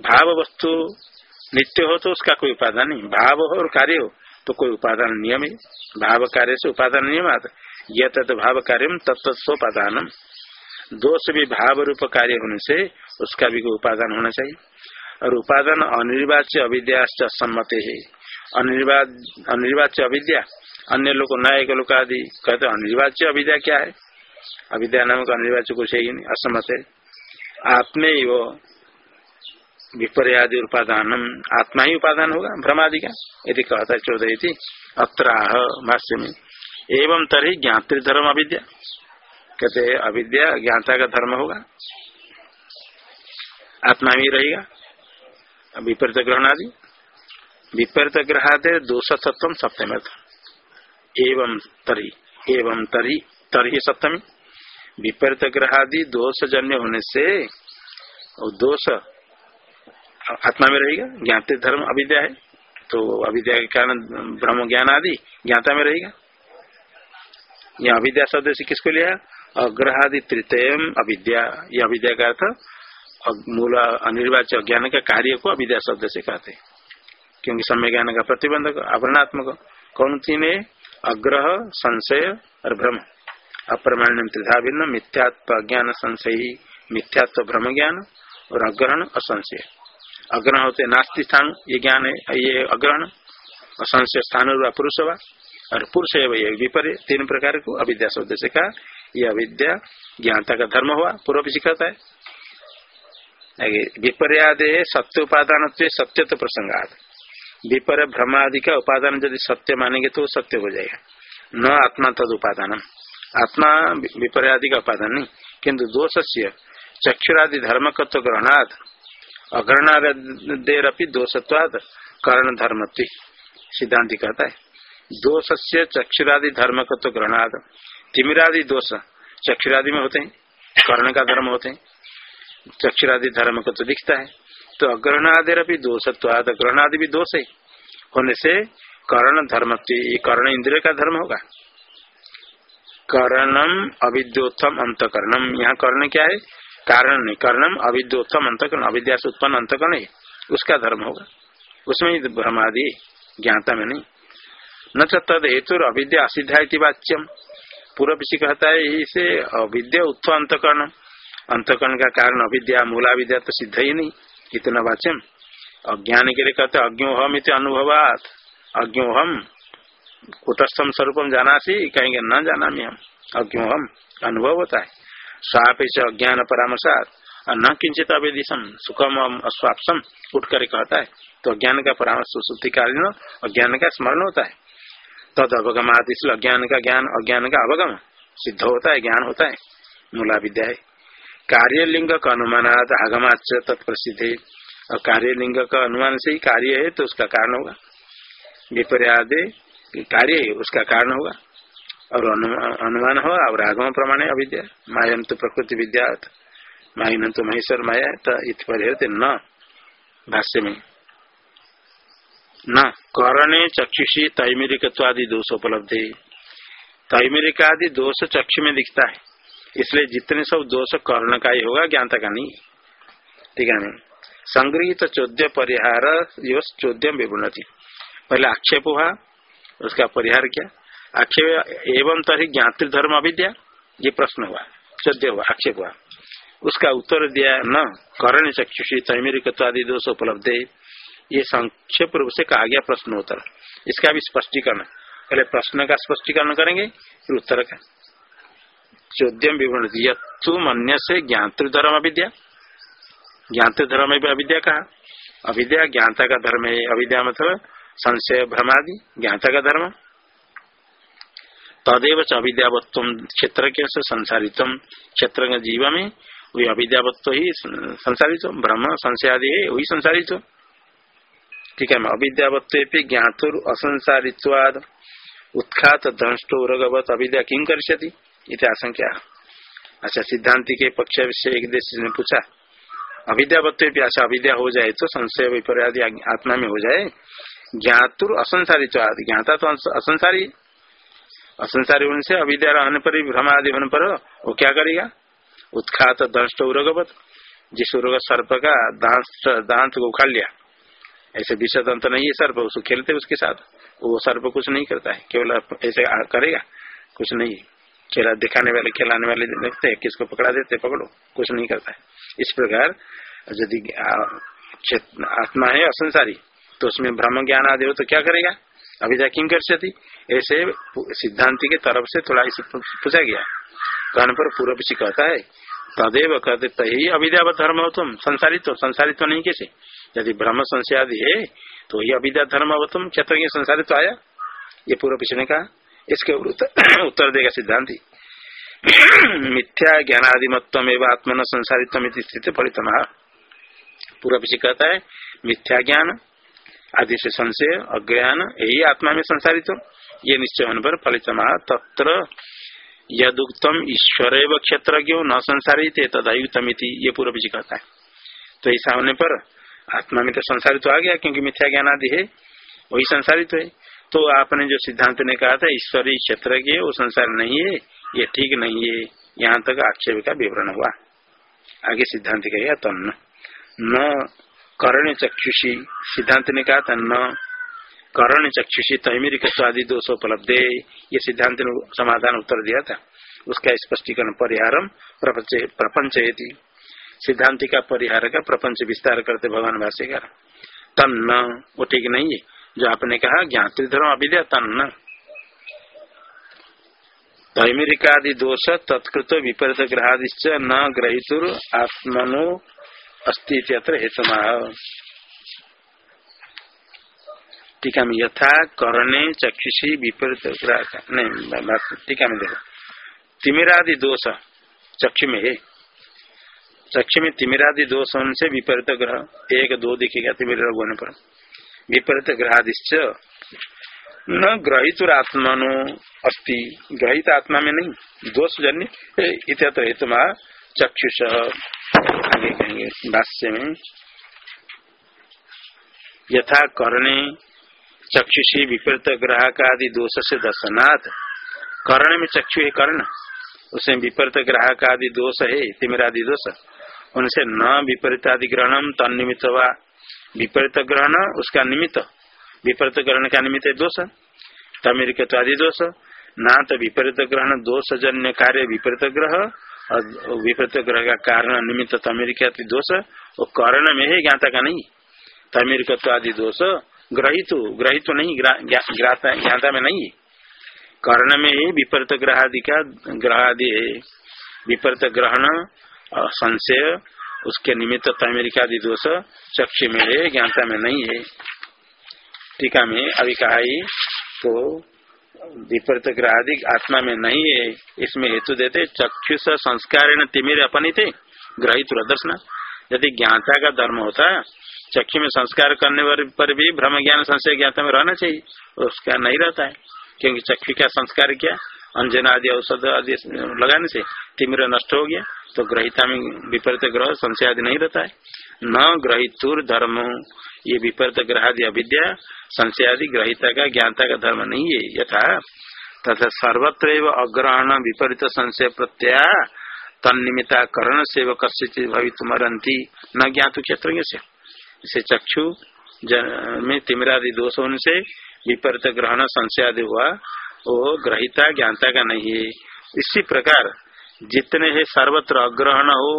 भाव वस्तु नित्य हो तो उसका कोई उपादान नहीं। भाव हो और कार्य हो तो कोई उपादान नियम है। भाव कार्य से उपादान नियम आता यह तत्व भाव कार्य तत्वोपादान दोष भी भाव रूप कार्य होने से उसका भी कोई उपादान होना चाहिए। और उपादान अनिर्वाच्य अविद्या सम्मत है। अनिर्वाच्य अविद्या अन्य लोग नायक लोग आदि कहते अनिर्वाच्य अविद्या क्या है? अविद्या नामक अनिर्वाच्य कुछ है ही नहीं, असमत। है आत्मे वो विपर्यादि उपादान आत्मा ही उपादान होगा भ्रमादि का? यदि कहता चौदह थी अत्राह भाष्य में एवं तरी ज्ञातृ धर्म अविद्या। कहते अविद्या ज्ञाता का धर्म होगा। आत्मा ही रहेगा। विपरीत ग्रहण आदि। विपरीत ग्रहादे दोष सप्तम सप्तम एवं तरी एवं तरी तरी सप्तमी। विपरीत ग्रहादि दोष जन्य होने से दोष आत्मा में रहेगा, ज्ञाते धर्म अविद्या है तो अविद्या के कारण ब्रह्म ज्ञान आदि ज्ञाता में रहेगा। यह अविद्या शब्द से किसको लिया? अग्रहादि तृतीय अविद्या। यह अविद्या का अर्थ मूल अनिर्वाच्य अज्ञान का कार्य को अविद्या शब्द से कहते क्योंकि समय ज्ञान का प्रतिबंधक आवरणात्मक कौन तीन है? अग्रह, संशय और भ्रम। अप्रमाण्यम त्रिधा भिन्न मिथ्यात्व ज्ञान संशय, मिथ्यात्व भ्रम ज्ञान और अग्रहण असंशय अग्रहण होते नास्ति स्थान, ये ज्ञान है, ये अग्रहण संशय स्थान पुरुष हुआ और पुरुष है वही विपरीत, तीन प्रकार को अविद्या शब्द से कहा। ये अविद्या ज्ञानता का धर्म हुआ, पूर्व पीछे कहता है। विपर्यादे सत्य उपादान सत्य तो प्रसंगात। विपर भ्रमादि का उपादान यदि सत्य मानेंगे तो सत्य हो जाएगा। न आत्मा तद उपादान आत्मा विपर्यादि का उपादान नहीं किन्तु दोष से चक्षुरादि धर्मकत्व ग्रहणाद अग्रहणादेरपि दोषत्वाद कर्ण धर्म सिद्धांत कहता है दोष से चक्षुरादि धर्म तत्व ग्रहणाद तिमिरादि दोष चक्षुरादि में होते हैं, कर्ण का धर्म होते हैं, चक्षुरादि धर्म को तो दिखता है। तो अग्रहणादि भी दोषत्वाद ग्रहणादि भी दोष है। होने से कर्ण धर्म ये कर्ण इंद्रिय का धर्म होगा। कर्णम अविद्योत्थम अंतकरणम। यहाँ कर्ण क्या है? कारण नहीं। कर्णम अविद्योत्थम अंतकरण। अविद्या से उत्पन्न अंतकरण है। उसका धर्म होगा। उसमें ही भ्रमादि ज्ञाता में नहीं। न तो तद हेतु अविद्या असिद्धा वाच्यम। पूर्व पीछे कहता है, इसे अविद्या उत्थ अंतकरण अंतकरण का कारण अविद्या मूला विद्या तो सिद्ध ही नहीं। इतना वाच्यम अज्ञान के लिए कहते अज्ञो हम इत अनुभवात। अज्ञो हम कुटस्थम स्वरूपम जाना सी कहेंगे न जाना हम अज्ञो हम अनुभव होता है स्वाप अज्ञान परामर्शात न किंचित अवेदिशम सुखम अस्वापसम उठ कर कहता है तो अज्ञान का परामर्श सुश्रुति कालीन अज्ञान का स्मरण होता है तद अवगम आदि अज्ञान का ज्ञान अज्ञान का अवगम सिद्ध होता है ज्ञान होता है मूला विद्या है कार्यलिंग का अनुमानाद आगमाच तत्प्रसिद्ध। है और कार्यलिंग का अनुमान से ही कार्य है तो उसका कारण होगा। विपर्याद कार्य है, उसका कारण होगा। और अनुमान हो, और आगम प्रमाण है, अविद्या। मायन तो प्रकृति विद्या मायन तो महेश्वर माया तो इत पर न। भाष्य में। न, करणे चक्षुषी तैमेरिकत्वादि दोष उपलब्ध। है तैमेरिकादि दोष चक्षु में दिखता है। इसलिए जितने सब दोष कर्ण का ही होगा ज्ञाता का नहीं। ठीक है संग्रहित चौद्य परिहार चौद्यम विवृणति पहले आक्षेप हुआ, उसका परिहार क्या? आक्षेप एवं तरी ज्ञातृ धर्म अविद्या, ये प्रश्न हुआ, चौद्य हुआ, आक्षेप हुआ। उसका उत्तर दिया, न, कर्ण चक्षुषी तैमेरिकत्वादि दोष उपलब्ध। है ये संक्षेप रूप से कहा गया प्रश्न उत्तर इसका भी स्पष्टीकरण। पहले प्रश्न का स्पष्टीकरण करेंगे, फिर उत्तर का। चौद्यम विवरण तुम अन्य से ज्ञातृ धर्म अविद्या ज्ञातृ धर्म अविद्या कहा अविद्या ज्ञाता का धर्म है अविद्या मतलब संशय भ्रमादि ज्ञाता का धर्म तदेव च अविद्यावत्व क्षेत्र के संसारित क्षेत्र जीव में वही अविद्यावत्व ही संसारित ब्रह्म संशय आदि है वही संसारित ठीक है अविद्यावत्व ज्ञातुर असंसारित्वाद उत्खात दंष्टो उरगवत अविद्या किम कर आशंका अच्छा सिद्धांति के पक्ष से एक देश ने पूछा अविद्यावत्व अच्छा अविद्या हो जाए तो संशय, विपर्यादि आत्मा में हो जाए। ज्ञातुर असंसारित्वाद ज्ञाता तो असंसारी। असंसारी होने से अविद्या रहने पर भ्रम आदि होने पर वो क्या करेगा? उत्खात दंष्ट उरगवत। जिस उर्ग सर्प का दांत दांत को उखाड़ लिया। ऐसे विषय दंत नहीं है सर्प, उसको खेलते उसके साथ। वो सर्प कुछ नहीं करता है। केवल ऐसे करेगा। कुछ नहीं। खेला, दिखाने वाले, खिलाने वाले देखते हैं, किसको पकड़ा देते पकड़ो, कुछ नहीं करता है। इस प्रकार, यदि आत्मा है असंसारी तो उसमें ब्रह्म ज्ञान आदि हो तो क्या करेगा? अभी किम कर ऐसे सिद्धांति के तरफ़ से थोड़ा इसे पूछा गया। कहने पर पूर्व पीछे कहता है, तदेव कहते तही अविद्या धर्म हो तुम, संसारित हो, संसारित तो नहीं कैसे। यदि ब्रह्म संशय आदि है तो ये अविद्या धर्म अवतम क्षेत्र संसारित तो आया। ये पूर्व पीछे ने कहा। इसके (clears throat) उत्तर देगा सिद्धांति। (clears throat) मिथ्या ज्ञानादिमत्व एवं आत्मन संसारित स्थिति फलितम। पूर्व पीछे कहता है, मिथ्या ज्ञान आदि से संशय, अज्ञान, यही आत्मा में संसारित ये निश्चय होने पर फलितम। तत्र यदुक्तम ईश्वर एवं क्षेत्र न संसारित तदायुतम ये पूर्व पीछे कहता है। तो ऐसा होने पर आत्मा में तो संसारित आ गया, क्योंकि मिथ्या ज्ञान आदि है, वही संसारित है। तो आपने जो सिद्धांत ने कहा था ईश्वरी क्षेत्र के वो संसार नहीं है, ये ठीक नहीं है। यहाँ तक आक्षेप का विवरण हुआ। आगे सिद्धांत कहेगा तन्न न कर्ण चक्षुषी। सिद्धांत ने कहा था, न कर्ण चक्षुषी तहमीरी आदि दोष उपलब्ध। है ये सिद्धांत ने समाधान उत्तर दिया था। उसका स्पष्टीकरण परिहारम प्रपंच सिद्धांति का परिहार का प्रपंच विस्तार करते भगवान भाष्यकार। तन्न वो ठीक नहीं है। जो आपने कहा, ज्ञातृ धर्म अविद्या तन्न दैमिरिकादि दोष तत्कृत विपरीत ग्रहादिश्च न ग्रहितुर आत्मनो अस्ति हेतु टीका में यथा करणे चक्षुषी विपरीत ग्राहक नहीं टीका में देखो तिमिरादि दोष चक्षु में है चक्षु में तिमिरादि दोष से विपरीत ग्रह। एक, दो दिखेगा तिमिर होने पर विपरीत ग्रहादिश्च न ग्रहितुर आत्मनो अस्ति ग्रहित आत्मा में नहीं दोष जन्य इतर हेतु चक्षुष, आगे कहेंगे, भाष्य में। यथा करणे चक्षुषी विपरीत ग्राहक आदि दोष से दर्शनाथ कर्ण में चक्षु है कर्ण उसमें विपरीत ग्राहक आदि दोष है, तिमिरादि दोष, उनसे न विपरीत आदि ग्रहण तनिमित व विपरीत ग्रहण उसका निमित्त। विपरीत ग्रहण का निमित्त दोष। तमिरिक आदि दोष। ना तो विपरीत ग्रहण दोष जन्य कार्य विपरीत ग्रह और विपरीत ग्रह का कारण, निमित्त तमिरिक दोष। वो कर्ण में है, ज्ञाता का नहीं। तमिरिक आदि दोष। ग्रहित ग्रहित नहीं ज्ञाता में नहीं कर्ण में ही विपरीत ग्रह आदि का ग्रह आदि है। विपरीत ग्रहण संशय उसके निमित्त तमिरिकादि दोष चक्ष में है ज्ञाता में नहीं है। टीका में अभी कहा तो विपरीत ग्रहादि आत्मा में नहीं है। इसमें हेतु देते चक्षुष संस्कार तिमिर अपनी थे ग्रहित दर्शन यदि ज्ञाता का धर्म होता, चक्षु में संस्कार करने पर भी ब्रह्म ज्ञान संशय ज्ञाता में रहना चाहिए। उसका नहीं रहता है, क्योंकि चक्षु का संस्कार किया? अंजन आदि औषध आदि लगाने से तिमिर नष्ट हो गया। तो ग्रहिता में विपरीत ग्रह संशय आदि नहीं रहता है। न ग्रहितुर धर्म। ये विपरीत ग्रह आदि अविद्या, संशय आदि ग्रहिता का, ज्ञाता का धर्म नहीं है। यथा तथा सर्वत्र अग्रहण विपरीत संशय प्रत्यय तन्निमिता करण से कस्य भवित मरंती न ज्ञात क्षेत्र से। इसे चक्षु में तिमरादि दोष से विपरीत ग्रहण संशय आदि हुआ। वो ग्रहिता ज्ञानता का नहीं है। इसी प्रकार जितने है सर्वत्र अग्रहण हो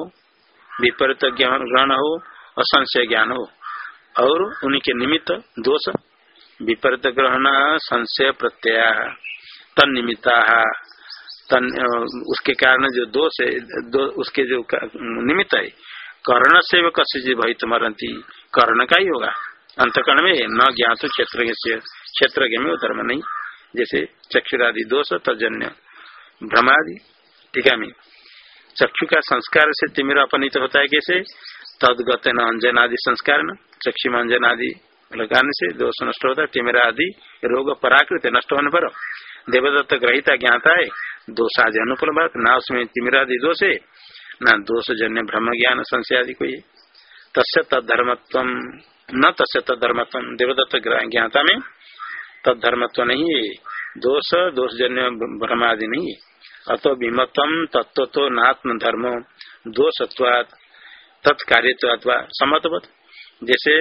विपरीत ग्रहण हो और संशय ज्ञान हो और उनके निमित्त दोष विपरीत ग्रहण संशय प्रत्यय तन निमित्ता तन उसके कारण जो दोष है दो, उसके जो निमित्त है कर्ण से वे कस्य भाई तुम्हारती कर्ण का ही होगा। अंतकर्ण में न ज्ञात क्षेत्र क्षेत्र में धर्म नहीं। जैसे चक्षुरादि दोष, तजन्य भ्रमादि टीका में चक्षु का संस्कार से तिमिर अपनीत होता है कैसे? तदगत न अंजन आदि संस्कार न चक्षु अंजन आदि लगाने से दोष नष्ट होता है तिमेरा आदि रोग पराकृत नष्ट होने पर देवदत्त ग्रहिता ज्ञाता है दोष आदि अनुपलब्ध ना उसमें तिमिरादि दोष है, न दोष जन्य भ्रम ज्ञान संशय आदि कोई तस्य तदर्मत्व न तस्य तदर्मत्व देवदत्त ज्ञाता में तदर्मत्व नहीं है दोष दोष जन्य ब्रह्म आदि नहीं। है अतो विमतम तत्व तो नात्म धर्म दोषत्वात् तत्कार्य समतवत। जैसे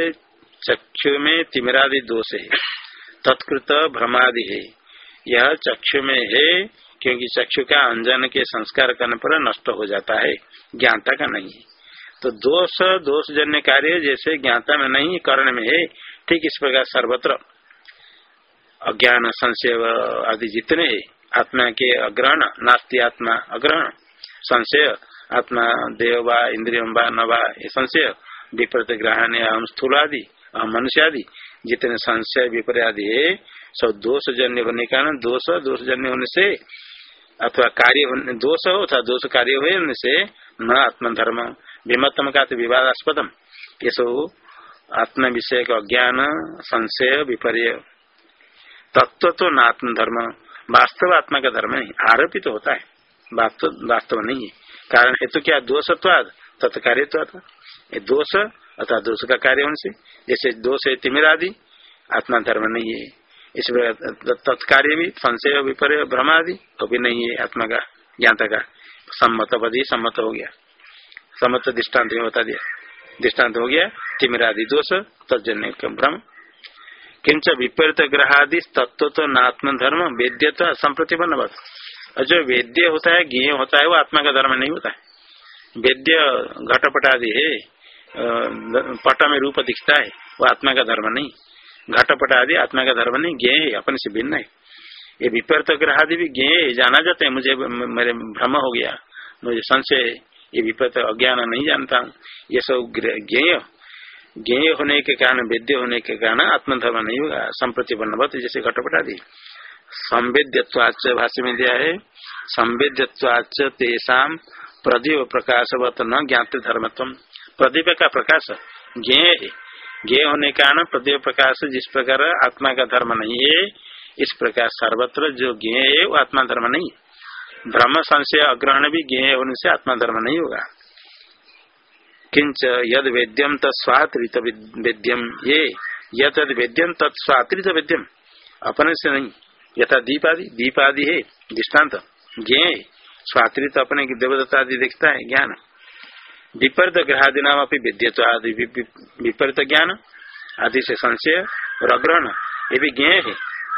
चक्षु में तिमिरादि दोष है तत्कृत भ्रमादि है। यह चक्षु में है, क्योंकि चक्षु का अंजन के संस्कार करने पर नष्ट हो जाता है ज्ञाता का नहीं है। तो दोष दोष जन्य कार्य जैसे ज्ञाता में नहीं, कर्ण में है, ठीक इस प्रकार सर्वत्र। अज्ञान, संशय आदि जितने है आत्मा के अग्रहण, नास्ती आत्मा अग्रहण, संशय, आत्मा देव व इंद्रिय न वा संशय, विपरीत ग्रहण हम स्थूल आदि, अहम मनुष्य आदि, जितने संशय विपर्य आदि है, सब दोष जन्य होने के कारण, दोष दोष जन्य होने से, अथवा कार्य दोष हो अथवा दोष कार्य होने से, न आत्म धर्म विमतम का तो विवादास्पदम। ये सब आत्म विषय का अज्ञान संशय, विपर्य तत्व तो न आत्म धर्म वास्तव आत्मा का धर्म नहीं, आरोपित तो होता है। वास्तव नहीं है। कारण हेतु क्या? दोषत्वाद, तत्कार्यत्वाद। दोष अर्थात दोष का कार्य उनसे। जैसे दोष है तिमिर आदि आत्मा धर्म नहीं है। इस तत्कार्य भी, संशय विपर्य भ्रम आदि वो भी नहीं है आत्मा का, ज्ञाता का। सम्मत बदी सम्मत हो गया। सम्मत दृष्टांत में बता दिया। दृष्टांत हो गया तिमिर आदि दोष तजन्य भ्रम। किंच विपरीत ग्रहादि तत्व तो नात्म धर्म वेद्य तो संप्रतिबंध और जो वेद्य होता है ज्ञ होता है वो आत्मा का धर्म नहीं होता है। वेद्य घटपट आदि है पट में रूप दिखता है, वो आत्मा का धर्म नहीं। घटपट आदि आत्मा का धर्म नहीं ज्ञ है, अपने से भिन्न है। ये विपरीत ग्रहादि भी ज्ञ जाना जाते हैं, मुझे मेरे भ्रम हो गया, मुझे संशय ये विपरीत अज्ञान नहीं जानता। हूँ ये सब ज्ञेय। ज्ञेय होने के कारण, वेद्य होने के कारण आत्मधर्म नहीं होगा संप्रति वर्णवत जैसे घटपटादि संवेद्यवाच भाष्य में दिया है संवेद्यवाच तेसाम प्रदीप प्रकाशवत न ज्ञात धर्मत्व प्रदीप का प्रकाश ज्ञेय है। ज्ञ होने के कारण प्रदीप प्रकाश जिस प्रकार आत्मा का धर्म नहीं है, इस प्रकार सर्वत्र जो ज्ञ है, वो आत्मा धर्म नहीं ब्रह्म संशय अग्रहण भी ज्ञ होने से आत्मा धर्म नहीं होगा। किंच यद वेद्यम तत्स्वात्रित वेद्यम ये यद वेद्यम तत्स्वात्रित वेद्यम अपने से नहीं यथा दीप आदि दीप आदि है, दृष्टांत। ज्ञ, स्वात्रित अपने की देवदत्ता आदि देखता है ज्ञान। विपरीत ग्रहादि नाम अपनी विद्यत्व आदि विपरीत ज्ञान, आदि से संशय और अग्रहण। ये भी ज्ञ है।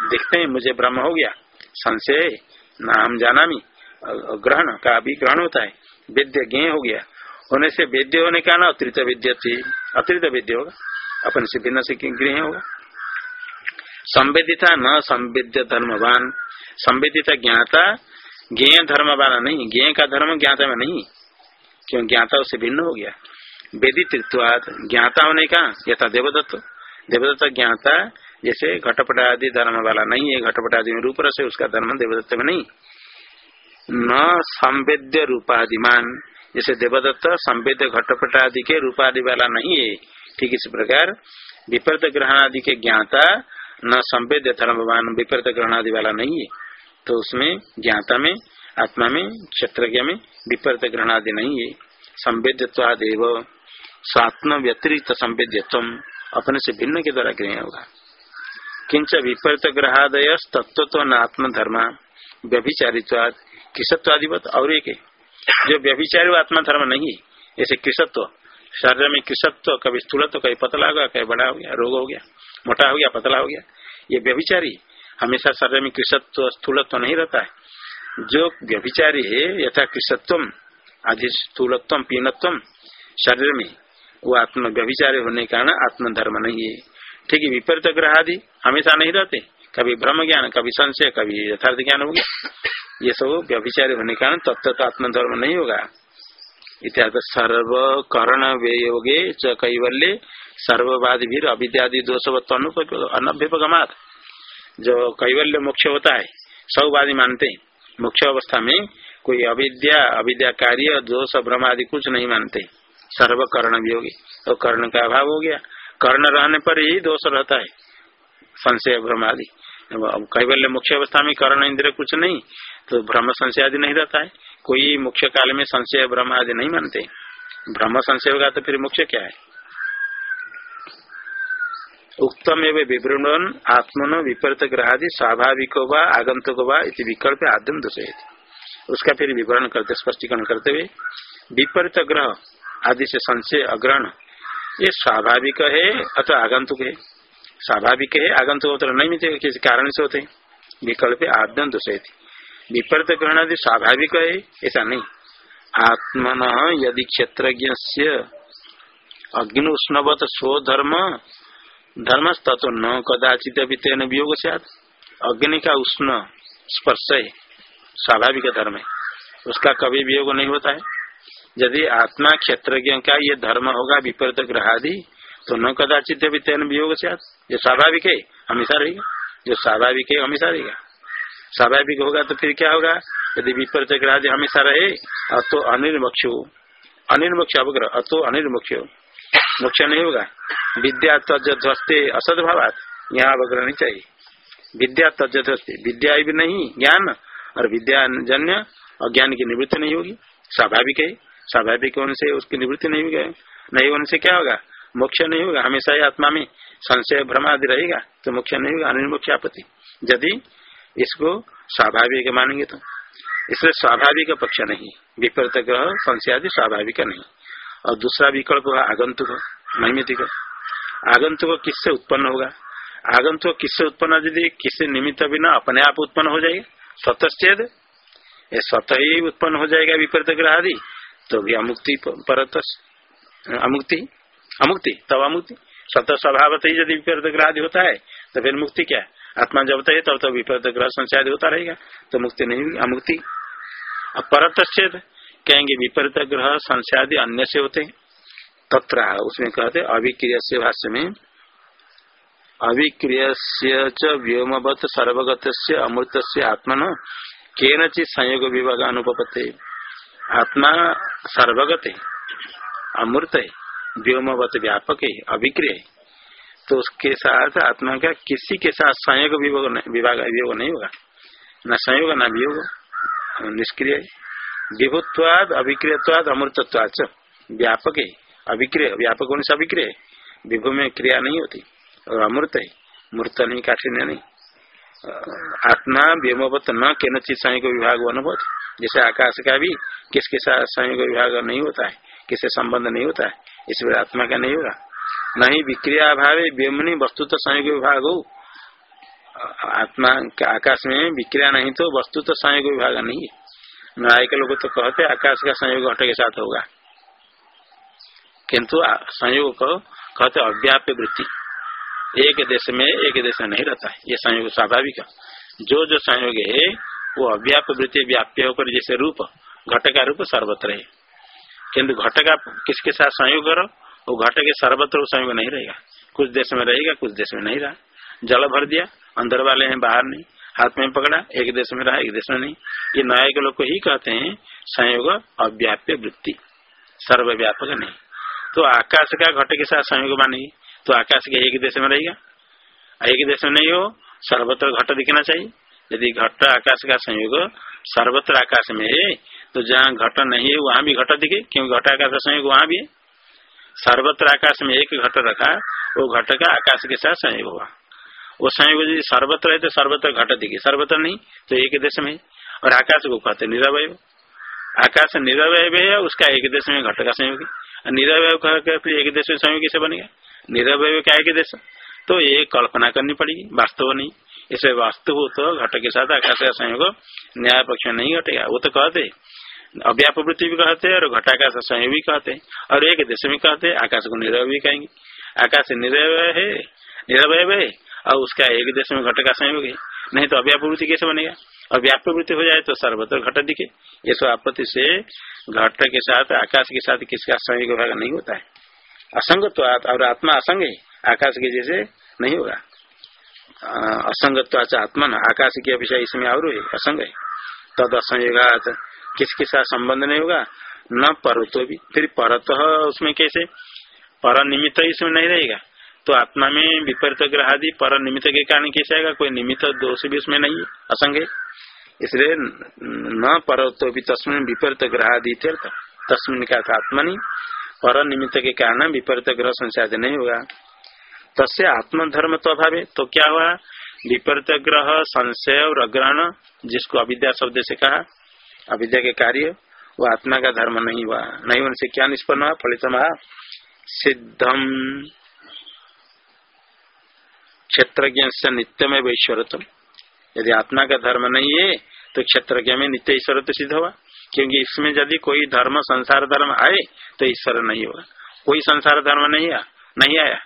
देखते हैं, मुझे ब्रह्म हो गया। संशय नाम जाना ग्रहण का भी ग्रहण होता है। वेद्य ज्ञ हो गया। होने से वेद्य होने का ना अतिरिक्त वेद्य थी। अतिरिक्त वेद्य होगा। अपन से भिन्न से गृह होगा। संवेदिता न संवेद्य धर्मवान। संवेदिता ज्ञाता ज्ञ धर्मवान नहीं। ज्ञ का धर्म ज्ञाता में नहीं। क्यों? ज्ञाता उससे भिन्न हो गया। वेदी वेदित्वाद ज्ञाता होने का यथा देवदत्त। देवदत्त ज्ञाता, जैसे घटपट आदि धर्म वाला नहीं है। घटपट आदि में रूप से उसका धर्म देवदत्त में नहीं। न संवेद्य रूपाधिमान जैसे देवदत्त, संवेद घटपट आदि के रूपादि वाला नहीं है। ठीक इस प्रकार, विपरीत ग्रहण आदि के ज्ञाता, न संवेद धर्मवान, विपरीत ग्रहण आदि वाला नहीं है। तो उसमें ज्ञाता में, आत्मा में क्षेत्र में विपरीत ग्रहण आदि नहीं है। संवेद्यवादेव स्वात्म व्यतिरिक्त संवेद्यत्व, अपने से भिन्न के द्वारा ग्रहण होगा। किंच विपरीत ग्रहादय तत्व तो आत्म धर्म व्यभिचारित्वाद किसत्वादिवत और एक जो व्यभिचारी आत्मा धर्म नहीं, ऐसे कृषत्व, शरीर में कृषत्व, कभी स्थूलत्व, कभी पतला हो गया, कभी बड़ा हो गया, रोग हो गया, मोटा हो गया, पतला हो गया, ये व्यभिचारी हमेशा शरीर में कृषत्व, स्थूलत्व नहीं रहता है। जो व्यभिचारी है, यथा कृषत्व आदि स्थूलत्व पीनत्व शरीर में, वो आत्म व्यभिचारी होने के कारण आत्मधर्म नहीं है। ठीक है, विपरीत ग्रह आदि हमेशा नहीं रहते। कभी ब्रह्म ज्ञान कभी संशय, कभी यथार्थ ज्ञान हो गया। ये सब व्यभिचारी होने के कारण तत्व तो आत्मधर्म नहीं होगा। इत्यादि सर्व करण व्ययोगे च कैवल्य सर्ववादी भी अविद्यादि दोष अनभ्युपगमात जो कैवल्य मुख्य होता है सबवादी मानते हैं। मुख्य अवस्था में कोई अविद्या अविद्या कार्य दोष भ्रम आदि कुछ नहीं मानते। सर्व कर्ण भी होगी तो कर्ण का अभाव हो गया। कर्ण रहने पर ही दोष रहता है। संशय भ्रम आदि। कैवल्य मुख्य अवस्था में कर्ण इंद्र कुछ नहीं। तो भ्रम संशय आदि नहीं रहता है। कोई मुख्य काल में संशय भ्रम आदि नहीं मानते। भ्रम संशय होगा तो फिर मुख्य क्या है? उत्तम एवं विवरण आत्मनो विपरीत ग्रहादि, स्वाभाविक व आगंतुक व इति विकल्प आद्यम दूषित उसका फिर विवरण करते, स्पष्टीकरण करते हुए, विपरीत ग्रह आदि से संशय, अग्रहण, ये स्वाभाविक है अथवा आगंतुक है? स्वाभाविक है, आगंतुक तो नहीं मिलते, किसी कारण से होते विकल्प आद्यम दूषित विपरीत ग्रहण आदि स्वाभाविक है, ऐसा नहीं। आत्मन यदि क्षेत्र अग्नि उष्णवत स्वधर्म धर्म तत्व न कदाचित भी तेन वियोग अग्नि का उष्ण स्पर्श है, स्वाभाविक धर्म है। उसका कभी वियोग नहीं होता है। यदि आत्मा क्षेत्र का ये धर्म होगा विपरीत ग्रह आदि तो न कदाचित भी तेन वियोग जो स्वाभाविक है, हमेशा रहेगा। जो स्वाभाविक है, हमेशा रहेगा। स्वाभाविक होगा तो फिर क्या होगा? यदि विपरीत ग्रह हमेशा रहे, अतो अनिर्मक्ष। अनिर्मक्ष अवग्रह, अतो अनिर्मक्ष। मोक्ष नहीं होगा। विद्या तजस्ते असद भावात, यहाँ अवग्रह नहीं चाहिए। विद्या तजस्ते विद्या भी नहीं, ज्ञान, और विद्या जन्य अज्ञान की निवृत्ति नहीं होगी। स्वाभाविक है। स्वाभाविक होने से उसकी निवृत्ति नहीं होगी। नहीं होने से क्या होगा? मोक्ष नहीं होगा। हमेशा ही आत्मा में संशय, भ्रम आदि रहेगा तो मोक्ष नहीं होगा। अनिर्मोक्ष आपत्ति। यदि इसको स्वाभाविक मानेंगे तो। इसलिए स्वाभाविक पक्ष नहीं, विपरीत ग्रह संशय आदि स्वाभाविक नहीं। और दूसरा विकल्प होगा आगंतुक नैमितिक आगंतुक किससे उत्पन्न होगा? आगंतुक किससे उत्पन्न यदि किसी निमित्त बिना अपने आप उत्पन्न हो जाएगा स्वतः ये स्वतः ही उत्पन्न हो जाएगा विपरीत ग्रह आदि तो भी अमुक्ति परत, अमुक्ति अमुक्ति, तब अमुक्ति। स्वतः स्वभाव ही यदि विपरीत ग्रह आदि होता है तो फिर मुक्ति क्या आत्मा जब तक है, तब तक विपरीत ग्रह संचार होता रहेगा तो मुक्ति नहीं हुई अमुक्ति। परत कहेंगे विपरीत ग्रह संशयादि अन्य से होते तत्र उसमें कहते अभिक्रिय से भाष्य में अभिक्रिय व्योमवत सर्वगत से अमृत से आत्मन, केनचित संयोग विभाग अनुपते आत्मा सर्वगत है अमृत है व्योमवत व्यापक है अभिक्रिय है तो उसके साथ आत्मा का किसी के साथ संयोग विभाग वियोग नहीं होगा। न संयोग न वियोग। निष्क्रिय। विभुत्वाद अभिक्रियवाद अमृतत्वाद व्यापक है। अभिक्रिय, व्यापक होने से अभिक्रिय विभु में क्रिया नहीं होती, और अमृत है। मूर्त नहीं, काठिन्य नहीं। आत्मा व्योमवत न के नचित संयोग विभाग अनुभव जैसे आकाश का भी किसके साथ संयोग विभाग नहीं होता है, किससे संबंध नहीं होता है, इस आत्मा का नहीं होगा। नहीं विक्रिया अभाव व्योमनी वस्तु तो संयोग विभाग। हो आत्मा आकाश में विक्रिया नहीं तो वस्तु तो संयोग विभाग नहीं है। न्यायिक लोग तो कहते आकाश का संयोग घट के साथ होगा। किंतु संयोग को कहते अव्याप्य वृत्ति। एक देश में एक देश में नहीं रहता ये संयोग स्वाभाविक जो जो संयोग है, वो अव्याप वृत्ति व्याप्य होकर जैसे रूप, घट का रूप सर्वत्र है। किन्तु घट का किसके साथ संयोग करो? वो घट के सर्वत्र संयोग नहीं रहेगा। कुछ देश में रहेगा, कुछ देश में नहीं रहा। जल भर दिया, अंदर वाले हैं, बाहर नहीं। हाथ में पकड़ा, एक देश में रहा, एक देश में नहीं। ये न्याय के लोग को ही कहते हैं, संयोग अव्याप्य वृत्ति। सर्वव्यापक नहीं। तो आकाश का घट के साथ संयोग मानेगी तो आकाश के एक देश में रहेगा। एक देश में नहीं हो, सर्वत्र घट दिखना चाहिए। यदि घट आकाश का संयोग सर्वत्र आकाश में है तो जहाँ घट नहीं है, वहाँ भी घट दिखे। क्योंकि घट आकाश का संयोग वहाँ भी है। सर्वत्र आकाश में एक घट रखा, वो घट का आकाश के साथ संयोग हुआ। वो संयोग यदि सर्वत्र है तो सर्वत्र घट दिखे। सर्वत्र नहीं तो एक देश में। और आकाश को कहते निरवय। आकाश निरवय है, उसका एक देश में घट का संयोग निरवय फिर एक देश में संयोग कैसे बनेगा? निरवय क्या एक देश। तो ये कल्पना करनी पड़ेगी वास्तव नहीं। इसे वास्तव तो घट के साथ आकाश का संयोग न्याय पक्ष में नहीं घटेगा। वो तो कहते अव्याप वृत्ति भी कहते हैं और घटाकाश संयोग भी कहते हैं और एक देश में कहते हैं, आकाश को निरव भी कहेंगे। आकाश निरवय है निरवय है, और उसका एक देश में घट का संयोग नहीं तो अव्याप वृत्ति कैसे बनेगा? और व्याप वृत्ति हो जाए तो सर्वत्र घट दिखे। ये सब आपत्ति से घट के साथ, आकाश के साथ किसका संयोग भाग नहीं होता है। असंगत्व और आत्मा असंग है। आकाश के जैसे नहीं होगा। असंगत्व आत्मा न आकाश की अभिषय इसमें और असंग है। तद असंयोगात किसके साथ संबंध नहीं होगा? न परतो भी। फिर परत उसमें कैसे? पर निमित्त इसमें नहीं रहेगा। तो आत्मा में विपरीत ग्रह आदि पर निमित्त के कारण कैसे आएगा? कोई निमित्त दोष भी उसमें नहीं है। असंग इसलिए न परतो भी तस्मिन विपरीत ग्रहादि तस्मिन का आत्मा नहीं। पर निमित्त के कारण विपरीत ग्रह संसाद नहीं होगा। तस्य आत्मधर्म तो अभाव। है तो क्या हुआ? विपरीत ग्रह संशय और अग्रहण, जिसको अविद्या शब्द से कहा अविद्या के कार्य, वो आत्मा का धर्म नहीं हुआ। नहीं उनसे क्या निष्पन्न हुआ? फलित सिद्धम क्षेत्र से नित्य में ईश्वरत्व यदि आत्मा का धर्म नहीं है तो क्षेत्र में नित्य ईश्वर तो सिद्ध हुआ। क्योंकि इसमें यदि कोई धर्म, संसार धर्म आए तो ईश्वर नहीं होगा कोई संसार धर्म नहीं आया नहीं आया।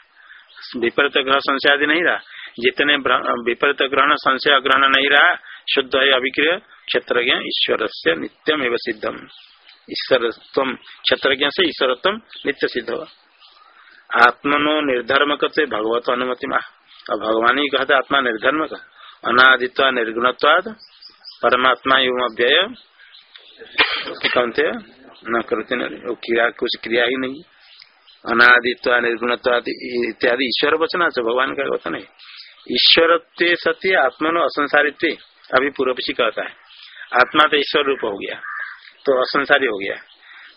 विपरीत ग्रह संशय आदि नहीं रहा। जितने विपरीत ग्रहण, संशय ग्रहण नहीं रहा, शुद्ध है अभिक्रिय क्षेत्र ईश्वर से नित्यम एवं सिद्धम। ईश्वरत्व क्षेत्र से ईश्वरत्व नित्य सिद्ध। आत्मनो निर्धर्म करते भगवत अनुमति मा और भगवान ही कहते आत्मा निर्धर्म का अनादित्व निर्गुणत्वाद परमात्मा एवं अव्यय। कहते न करते क्रिया, कुछ क्रिया ही नहीं। अनादित्व निर्गुणत्वाद इत्यादि ईश्वर वचना भगवान का वचन है। ईश्वर सत्य, आत्मनो असंसारित्व, अभी पूर्व पक्षी कहता है। आत्मा तो ईश्वर रूप हो गया तो असंसारी हो गया।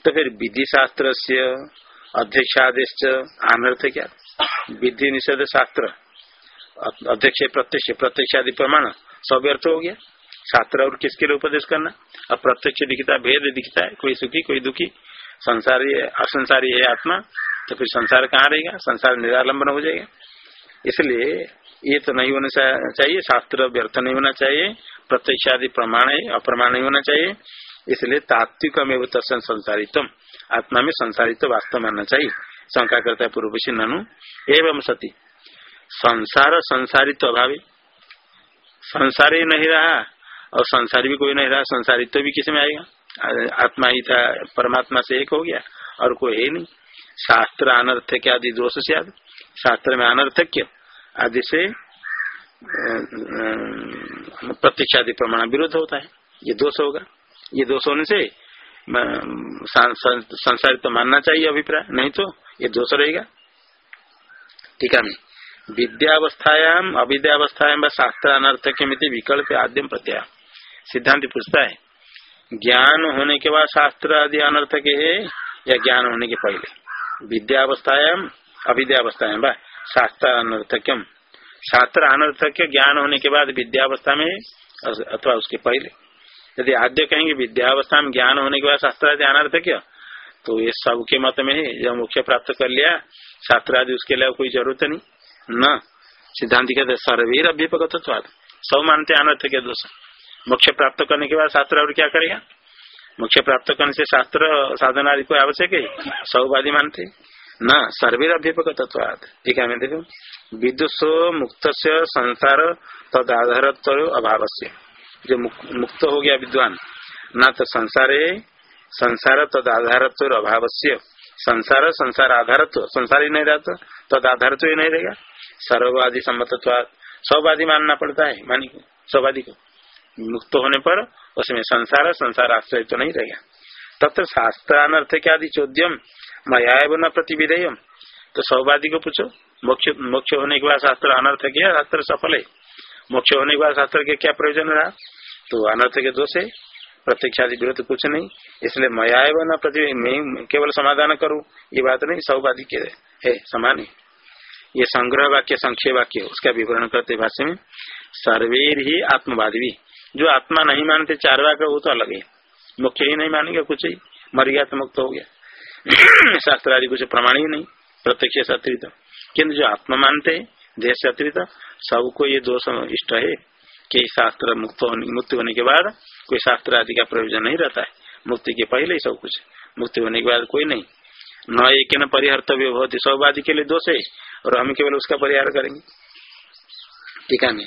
तो फिर विधि शास्त्र से अध्यक्षादेश अनर्थ क्या? विधि निषेध शास्त्र, अध्यक्ष प्रत्यक्ष प्रत्यक्ष आदि प्रमाण, सब अर्थ हो गया। शास्त्र और किसके लिए उपदेश करना? अब प्रत्यक्ष दिखता भेद दिखता है, कोई सुखी, कोई दुखी। संसारी असंसारी है आत्मा तो फिर संसार कहाँ रहेगा? संसार निरालंबन हो जाएगा। इसलिए ये तो नहीं होना चाहिए। शास्त्र व्यर्थ नहीं होना चाहिए। प्रत्यक्ष आदि प्रमाण अप्रमाण नहीं होना चाहिए। इसलिए तात्विक में तत्सन संसारितम। आत्मा में संसारित वास्तव मानना चाहिए। शंका करता है पूर्व ननु। एवं सती। संसार संसारित अभावी। संसार ही नहीं रहा और संसार भी कोई नहीं रहा। संसारित्व तो भी किसमें आएगा। आत्मा ही था, परमात्मा से एक हो गया और कोई है नहीं। शास्त्र अनर्थक आदि दोष से आदि। शास्त्र में अनर्थक्य। आदि से प्रत्यक्षादि प्रमाण विरोध होता है। ये दोष होगा। ये दोष होने से संसारित तो मानना चाहिए अभिप्राय, नहीं तो ये दोष रहेगा। ठीक है विद्यावस्थायाम, अविद्यावस्थायाम शास्त्र अनर्थक विकल्प आद्यम प्रत्याय। सिद्धांत पूछता है, ज्ञान होने के बाद शास्त्र आदि अनर्थक है या ज्ञान होने के पहले? विद्यावस्थायाम, अविद्यावस्थायाम शास्त्र अनर्थक्यम। शास्त्र अनर्थक ज्ञान होने के बाद विद्यावस्था में, अथवा उसके पहले। यदि आद्य कहेंगे विद्यावस्था में ज्ञान होने के बाद शास्त्र आदि अनर्थक तो ये सबके मत में है। जब मुख्य प्राप्त कर लिया। शास्त्र आदि उसके लिए कोई ज़रूरत नहीं। न। सिद्धांत कहते सर्वीर अभ्युपगत सब मानते अनर्थ दोष। मोक्ष प्राप्त करने के बाद शास्त्र और क्या करेगा? मोक्ष प्राप्त करने से शास्त्र साधना आदि को आवश्यक है। सौवादी मानते न सर्वीर अभ्युपगत ठीक है, मैं देखो। विदुष मुक्त से संसार तद आधारत्व अभाव से जो मुक्त हो गया विद्वान, न तो संसार संसार तद आधारत्व अभाव से संसार संसार आधारत्व संसार ही नहीं रहता तद आधारत्व ही नहीं रहेगा। सर्ववादी सम्मतत्व सौवादी मानना पड़ता है, मानी सौवादी को। मुक्त होने पर उसमें संसार संसार आश्रय तो नहीं रहेगा। तथा शास्त्र अनर्थ के चौद्यम मया न प्रतिविधेयम। तो सौवादी को पूछो। मोक्ष मोक्ष होने के बाद शास्त्र अनर्थ किया, शास्त्र सफल है। मोक्ष होने के बाद शास्त्र के क्या प्रयोजन रहा? तो अनर्थ के दोष है। प्रत्यक्षादि विरोध कुछ नहीं। इसलिए मया न प्रति, मैं केवल समाधान करूँ, ये बात नहीं सौवादी के है, समान है। ये संग्रह वाक्य, संक्षेप वाक्य, उसका विवरण करते भाष्य में। सर्वेर ही आत्मवादी जो आत्मा नहीं मानते, चार वाक्य, वो तो अलग है। मुख्य ही नहीं मानेगा, कुछ ही। मर गया तो मुक्त हो गया। (coughs) शास्त्र आदि कुछ प्रमाण ही नहीं। प्रत्यक्ष अतिरिक्त। किन्तु जो आत्मा मानते हैं, देह से अतिरिक्त, सबको ये दोष इष्ट है कि शास्त्र मुक्त होने, मुक्ति होने के बाद कोई शास्त्र आदि का प्रयोजन नहीं रहता है। मुक्ति के पहले ही सब कुछ। मुक्ति होने के बाद कोई नहीं। न एक न परिहर्तव्य बहुत सौवादी के लिए दोष है, और हम केवल उसका परिहार करेंगे। ठीक है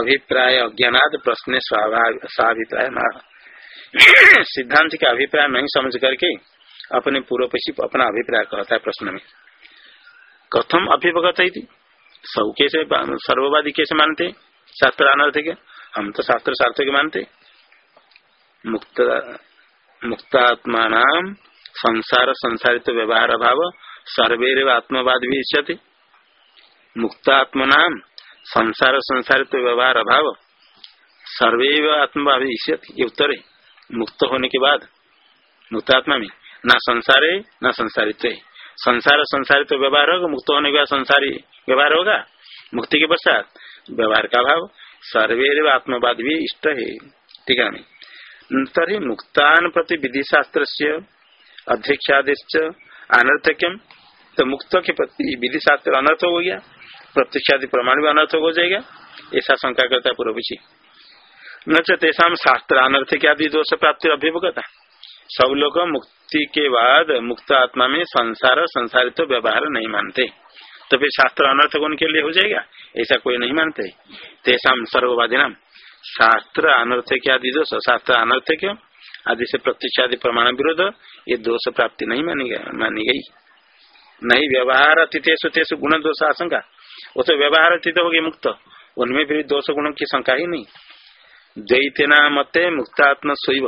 अभिप्राय अज्ञात प्रश्न स्वाभिप्राय (coughs) सिद्धांत का अभिप्राय नहीं समझ करके अपने पूर्व पक्षी अपना अभिप्राय कहता है प्रश्न में। कथम अभिभगत है सब कैसे सर्ववादी कैसे मानते? शास्त्र अनर्थ हम तो शास्त्र सार्थक मानते। मुक्त मुक्तात्मा संसार संसारित व्यवहार अभाव सर्वे आत्मवाद भी इच्छते मुक्तात्मना संसार संसारित व्यवहार अभाव सर्वे आत्मभाव ये उत्तर है। मुक्त होने के बाद, मुक्तात्मा में। न संसार है न संसारित है संसार संसारित तो व्यवहार होगा, मुक्त होने के बाद संसारी व्यवहार होगा। मुक्ति के पश्चात व्यवहार का भाव सर्वे आत्मवाद भी इष्ट है। ठीक है तरी मुक्तान प्रति विधि शास्त्र से अध्यक्षादेश अनर्थक्यम। तो मुक्त के प्रति विधि शास्त्र अनर्थ हो गया, प्रत्यक्षादि प्रमाण भी अनर्थ हो जाएगा। ऐसा शंका करता है पूर्व न तेषा शास्त्र अनर्थ के आदि दोष प्राप्ति अभ्युपगता सब लोग मुक्ति के बाद मुक्त आत्मा में संसार संसारित तो व्यवहार नहीं मानते। तो फिर शास्त्र अनर्थ उनके लिए हो जाएगा? ऐसा कोई नहीं मानते। तेषा सर्ववादी नाम शास्त्र अनर्थ के आदि दोष शास्त्र अनर्थ क्यों आदि से प्रत्यक्ष आदि प्रमाण विरोध ये दोष प्राप्ति नहीं मानी गई मानी गई। नहीं, व्यवहार अतिथेश गुण दोष आशंका। वो तो व्यवहार स्थित हो गई मुक्त। उनमें फिर दोष गुणों की शंका ही नहीं। द्वैतना मत मुक्तात्मा शैव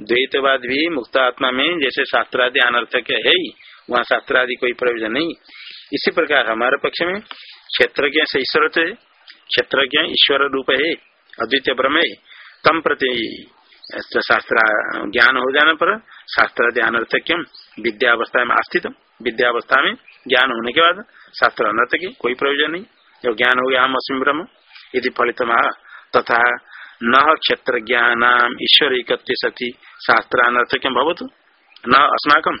द्वैतवाद भी मुक्तात्मा में, जैसे शास्त्रादि अनर्थक है ही, वहाँ शास्त्र आदि कोई प्रयोजन नहीं। इसी प्रकार हमारे पक्ष में क्षेत्रज्ञ से ईश्वर क्षेत्रज्ञ ईश्वर रूप है, अद्वितीय ब्रह्म है। तम प्रति शास्त्र ज्ञान हो जाने पर शास्त्र आदि अनर्थक्यम विद्यावस्था में आस्थित विद्यावस्था में ज्ञान होने के बाद शास्त्र अनर्थ कोई प्रयोजन नहीं। जब ज्ञान हो गया, हम असीम ब्रह्म, यदि फलित तथा न क्षेत्र ज्ञान ईश्वर एक सती। शास्त्र अनर्थ भवत। न अस्माकम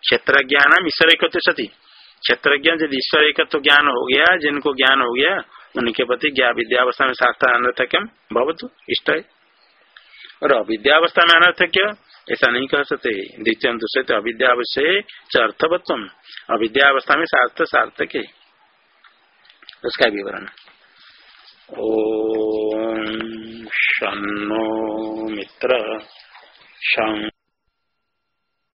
क्षेत्र ज्ञान ईश्वर एक सती। क्षेत्र ज्ञान यदि ईश्वर एक ज्ञान हो गया, जिनको ज्ञान हो गया, उनके प्रति ज्ञा विद्यावस्था में शास्त्र अनर्थ क्यों भवत। इष्ट और अविद्यावस्था में अनर्थक्य, ऐसा नहीं कह सकते। द्वितीय दूसरे तो अविद्यावश्य अर्थवत्व अविद्यावस्था में शास्त्र सार्थक। है उसका विवरण। ओ शो मित्र शं